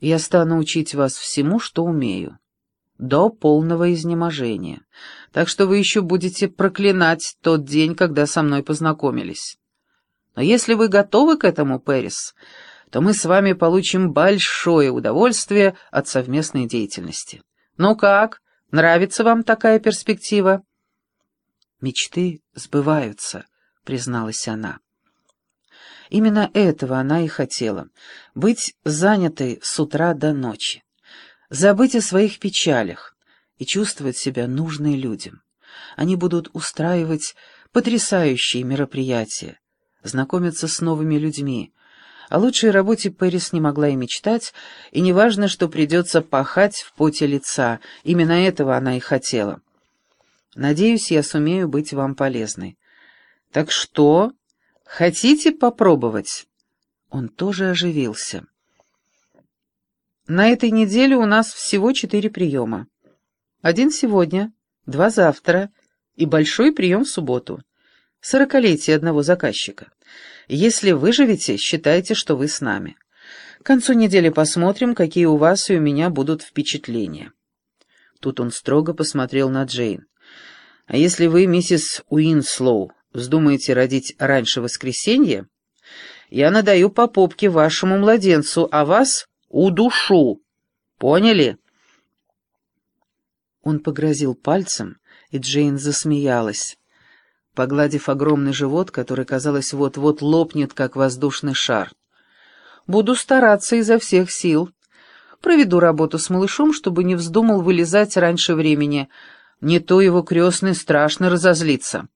Я стану учить вас всему, что умею, до полного изнеможения, так что вы еще будете проклинать тот день, когда со мной познакомились. Но если вы готовы к этому, Пэрис, то мы с вами получим большое удовольствие от совместной деятельности. Ну как, нравится вам такая перспектива?» «Мечты сбываются», — призналась она. Именно этого она и хотела — быть занятой с утра до ночи, забыть о своих печалях и чувствовать себя нужной людям. Они будут устраивать потрясающие мероприятия, знакомиться с новыми людьми. О лучшей работе Пэрис не могла и мечтать, и неважно, что придется пахать в поте лица, именно этого она и хотела. Надеюсь, я сумею быть вам полезной. Так что, Хотите попробовать?» Он тоже оживился. «На этой неделе у нас всего четыре приема. Один сегодня, два завтра и большой прием в субботу. Сорокалетие одного заказчика. Если выживете, считайте, что вы с нами. К концу недели посмотрим, какие у вас и у меня будут впечатления». Тут он строго посмотрел на Джейн. «А если вы, миссис Уинслоу, Вздумаете родить раньше воскресенья? Я надаю по попке вашему младенцу, а вас удушу. Поняли?» Он погрозил пальцем, и Джейн засмеялась, погладив огромный живот, который, казалось, вот-вот лопнет, как воздушный шар. «Буду стараться изо всех сил. Проведу работу с малышом, чтобы не вздумал вылезать раньше времени. Не то его крестный страшно разозлится».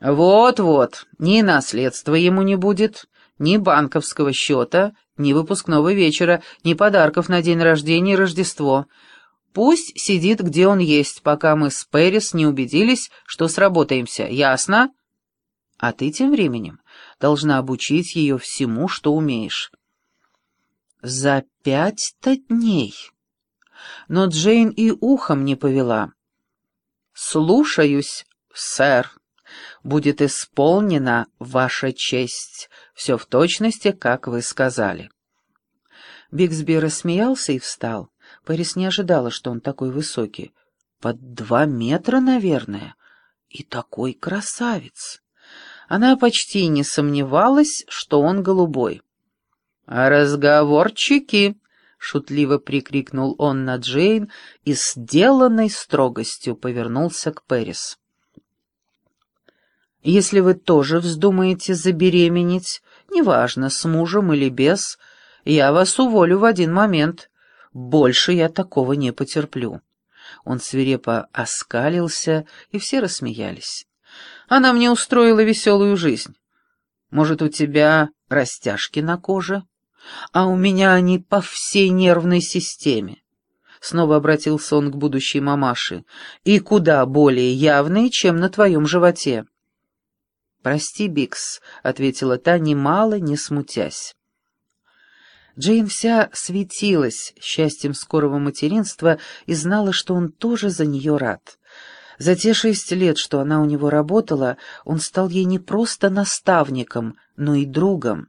«Вот-вот, ни наследства ему не будет, ни банковского счета, ни выпускного вечера, ни подарков на день рождения и Рождество. Пусть сидит, где он есть, пока мы с Пэрис не убедились, что сработаемся, ясно? А ты тем временем должна обучить ее всему, что умеешь». «За пять-то дней!» Но Джейн и ухом не повела. «Слушаюсь, сэр» будет исполнена ваша честь, все в точности, как вы сказали». Бигсби рассмеялся и встал. Пэрис не ожидала, что он такой высокий. Под два метра, наверное. И такой красавец. Она почти не сомневалась, что он голубой. «Разговорчики!» — шутливо прикрикнул он на Джейн и с деланной строгостью повернулся к Пэрис. Если вы тоже вздумаете забеременеть, неважно, с мужем или без, я вас уволю в один момент. Больше я такого не потерплю». Он свирепо оскалился, и все рассмеялись. «Она мне устроила веселую жизнь. Может, у тебя растяжки на коже? А у меня они по всей нервной системе». Снова обратился он к будущей мамаше. «И куда более явные, чем на твоем животе». «Прости, Бикс», — ответила та, немало не смутясь. Джейн вся светилась счастьем скорого материнства и знала, что он тоже за нее рад. За те шесть лет, что она у него работала, он стал ей не просто наставником, но и другом.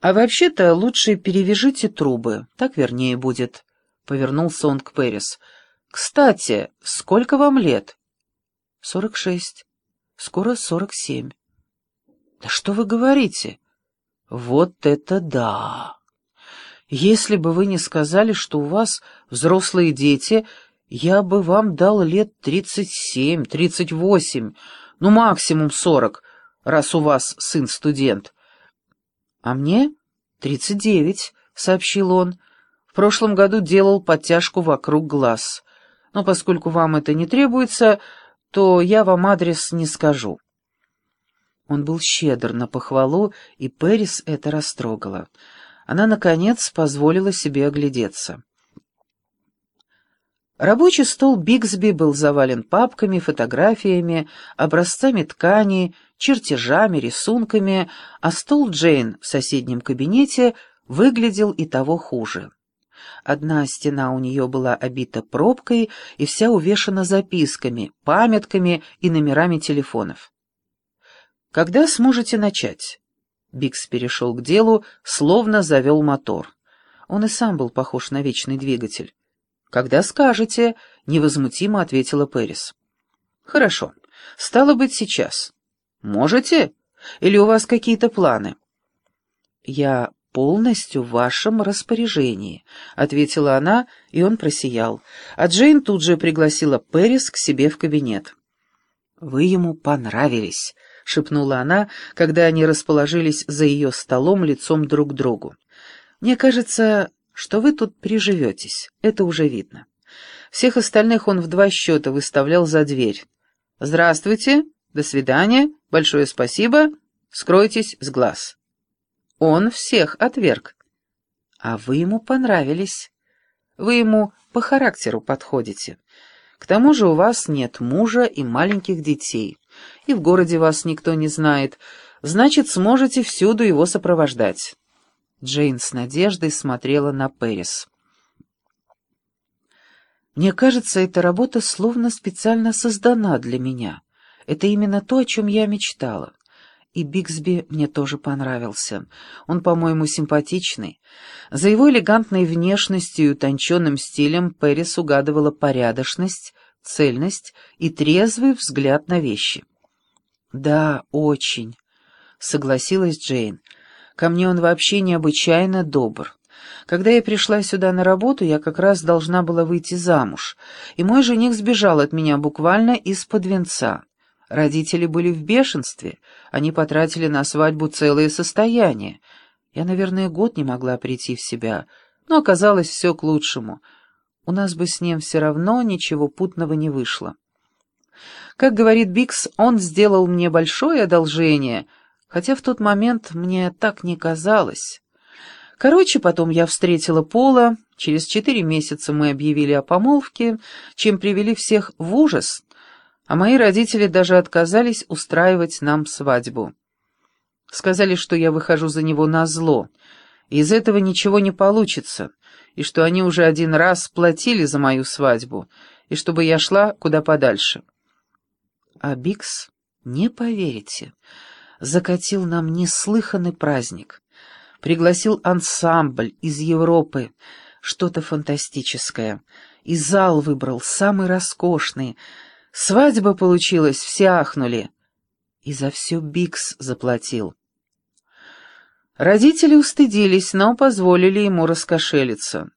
«А вообще-то лучше перевяжите трубы, так вернее будет», — повернулся он к Пэрис. «Кстати, сколько вам лет?» «Сорок шесть». Скоро сорок семь. Да что вы говорите? Вот это да! Если бы вы не сказали, что у вас взрослые дети, я бы вам дал лет тридцать семь, тридцать восемь, ну максимум сорок, раз у вас сын-студент. А мне тридцать девять, сообщил он. В прошлом году делал подтяжку вокруг глаз. Но поскольку вам это не требуется, то я вам адрес не скажу». Он был щедр на похвалу, и Пэрис это растрогало. Она, наконец, позволила себе оглядеться. Рабочий стол Бигсби был завален папками, фотографиями, образцами ткани, чертежами, рисунками, а стол Джейн в соседнем кабинете выглядел и того хуже. Одна стена у нее была обита пробкой и вся увешана записками, памятками и номерами телефонов. «Когда сможете начать?» Бикс перешел к делу, словно завел мотор. Он и сам был похож на вечный двигатель. «Когда скажете», — невозмутимо ответила Пэрис. «Хорошо. Стало быть, сейчас. Можете? Или у вас какие-то планы?» «Я полностью в вашем распоряжении», — ответила она, и он просиял. А Джейн тут же пригласила Пэрис к себе в кабинет. «Вы ему понравились», — шепнула она, когда они расположились за ее столом лицом друг к другу. «Мне кажется, что вы тут приживетесь, это уже видно». Всех остальных он в два счета выставлял за дверь. «Здравствуйте, до свидания, большое спасибо, скройтесь с глаз». Он всех отверг. А вы ему понравились. Вы ему по характеру подходите. К тому же у вас нет мужа и маленьких детей, и в городе вас никто не знает, значит, сможете всюду его сопровождать». Джейн с надеждой смотрела на Пэрис. «Мне кажется, эта работа словно специально создана для меня. Это именно то, о чем я мечтала. И Бигсби мне тоже понравился. Он, по-моему, симпатичный. За его элегантной внешностью и утонченным стилем Пэрис угадывала порядочность, цельность и трезвый взгляд на вещи. «Да, очень», — согласилась Джейн. «Ко мне он вообще необычайно добр. Когда я пришла сюда на работу, я как раз должна была выйти замуж, и мой жених сбежал от меня буквально из-под венца». Родители были в бешенстве, они потратили на свадьбу целое состояние. Я, наверное, год не могла прийти в себя, но оказалось все к лучшему. У нас бы с ним все равно ничего путного не вышло. Как говорит Бикс, он сделал мне большое одолжение, хотя в тот момент мне так не казалось. Короче, потом я встретила Пола, через четыре месяца мы объявили о помолвке, чем привели всех в ужас — а мои родители даже отказались устраивать нам свадьбу. Сказали, что я выхожу за него на зло, и из этого ничего не получится, и что они уже один раз платили за мою свадьбу, и чтобы я шла куда подальше. А Бикс, не поверите, закатил нам неслыханный праздник. Пригласил ансамбль из Европы, что-то фантастическое, и зал выбрал самый роскошный — Свадьба получилась, все ахнули. И за все Бикс заплатил. Родители устыдились, но позволили ему раскошелиться.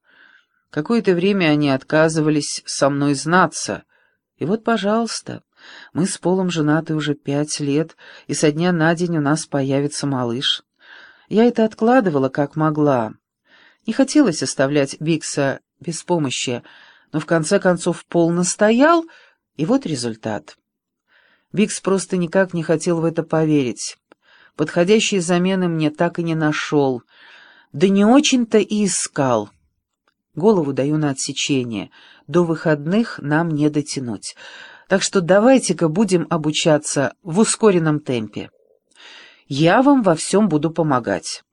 Какое-то время они отказывались со мной знаться. И вот, пожалуйста, мы с Полом женаты уже пять лет, и со дня на день у нас появится малыш. Я это откладывала как могла. Не хотелось оставлять Бикса без помощи, но в конце концов Пол настоял — и вот результат. Бикс просто никак не хотел в это поверить. Подходящей замены мне так и не нашел. Да не очень-то и искал. Голову даю на отсечение. До выходных нам не дотянуть. Так что давайте-ка будем обучаться в ускоренном темпе. Я вам во всем буду помогать.